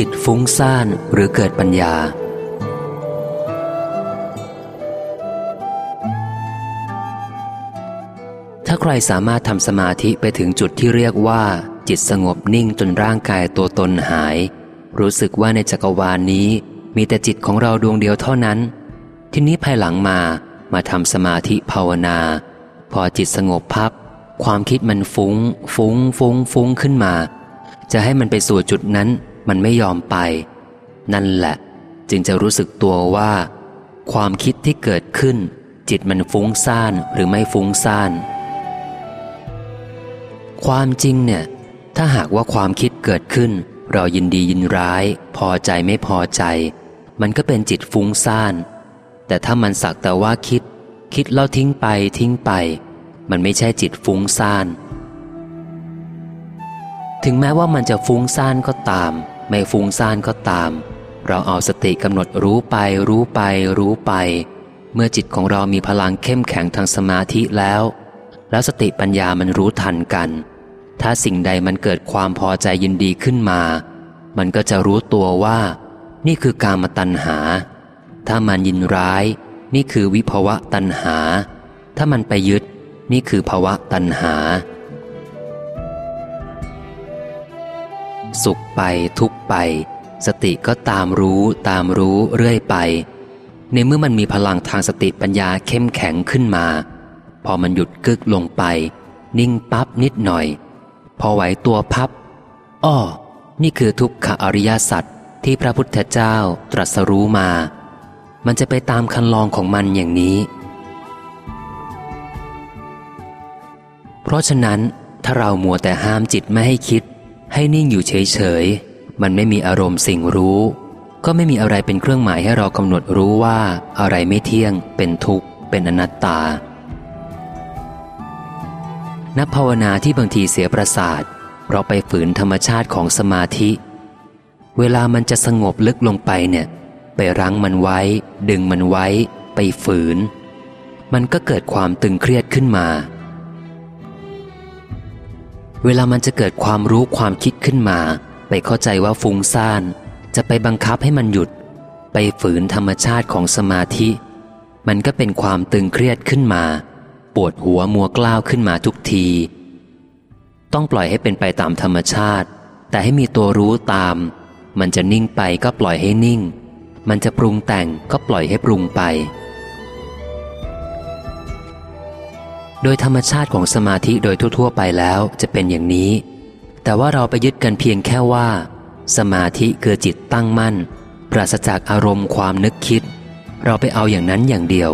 จิตฟุ้งซ่านหรือเกิดปัญญา ถ้าใครสามารถทำสมาธิไปถึงจุดที่เรียกว่า จิตสงบนิ่งจนร่างกายตัวตนหาย รู้สึกว่าในจักรวาลนนี้ มีแต่จิตของเราดวงเดียวเท่านั้น ทีนี้ภายหลังมามาทำสมาธิภาวนา พอจิตสงบพับ ความคิดมันฟุง้ง ฟุง้ง ฟุง้ง ฟุ้งขึ้นมา จะให้มันไปสู่จุดนั้น มันไม่ยอมไป นั่นแหละ จึงจะรู้สึกตัวว่า ความคิดที่เกิดขึ้น จิตมันฟุ้งซ่านหรือไม่ฟุ้งซ่าน ความจริงเนี่ย ถ้าหากว่าความคิดเกิดขึ้น เรายินดียินร้าย พอใจไม่พอใจ มันก็เป็นจิตฟุ้งซ่าน แต่ถ้ามันสักแต่ว่าคิด คิดแล้วทิ้งไปทิ้งไป มันไม่ใช่จิตฟุ้งซ่านถึงแม้ว่ามันจะฟุ้งซ่านก็ตาม ไม่ฟุ้งซ่านก็ตาม เราเอาสติกำหนดรู้ไป รู้ไป รู้ไป เมื่อจิตของเรามีพลังเข้มแข็งทางสมาธิแล้ว แล้วสติปัญญามันรู้ทันกัน ถ้าสิ่งใดมันเกิดความพอใจยินดีขึ้นมา มันก็จะรู้ตัวว่า นี่คือการมตัณหา ถ้ามันยินร้าย นี่คือวิภวะตัณหา ถ้ามันไปยึด นี่คือภวะตัณหา สุขไปทุกไป สติก็ตามรู้ตามรู้เรื่อยไป ในเมื่อมันมีพลังทางสติปัญญาเข้มแข็งขึ้นมา พอมันหยุดกึกลงไป นิ่งปั๊บนิดหน่อย พอไหวตัวพับอ้อนี่คือทุกขอริยสัจที่พระพุทธเจ้าตรัสรู้มา มันจะไปตามคันลองของมันอย่างนี้ เพราะฉะนั้นถ้าเรามัวแต่ห้ามจิตไม่ให้คิด ให้นิ่งอยู่เฉยๆ มันไม่มีอารมณ์สิ่งรู้ ก็ไม่มีอะไรเป็นเครื่องหมายให้เรากำหนดรู้ว่าอะไรไม่เที่ยง เป็นทุกข์ เป็นอนัตตา นักภาวนาที่บางทีเสียประสาท เพราะไปฝืนธรรมชาติของสมาธิ เวลามันจะสงบลึกลงไปเนี่ย ไปรั้งมันไว้ ดึงมันไว้ ไปฝืน มันก็เกิดความตึงเครียดขึ้นมา เวลามันจะเกิดความรู้ความคิดขึ้นมา ไปเข้าใจว่าฟุ้งซ่าน จะไปบังคับให้มันหยุด ไปฝืนธรรมชาติของสมาธิ มันก็เป็นความตึงเครียดขึ้นมา ปวดหัวมัวกล้าวขึ้นมาทุกที ต้องปล่อยให้เป็นไปตามธรรมชาติ แต่ให้มีตัวรู้ตาม มันจะนิ่งไปก็ปล่อยให้นิ่ง มันจะปรุงแต่งก็ปล่อยให้ปรุงไป โดยธรรมชาติของสมาธิโดยทั่ว ๆ ไปแล้วจะเป็นอย่างนี้ แต่ว่าเราไปยึดกันเพียงแค่ว่า สมาธิคือจิตตั้งมั่น ปราศจากอารมณ์ความนึกคิด เราไปเอาอย่างนั้นอย่างเดียว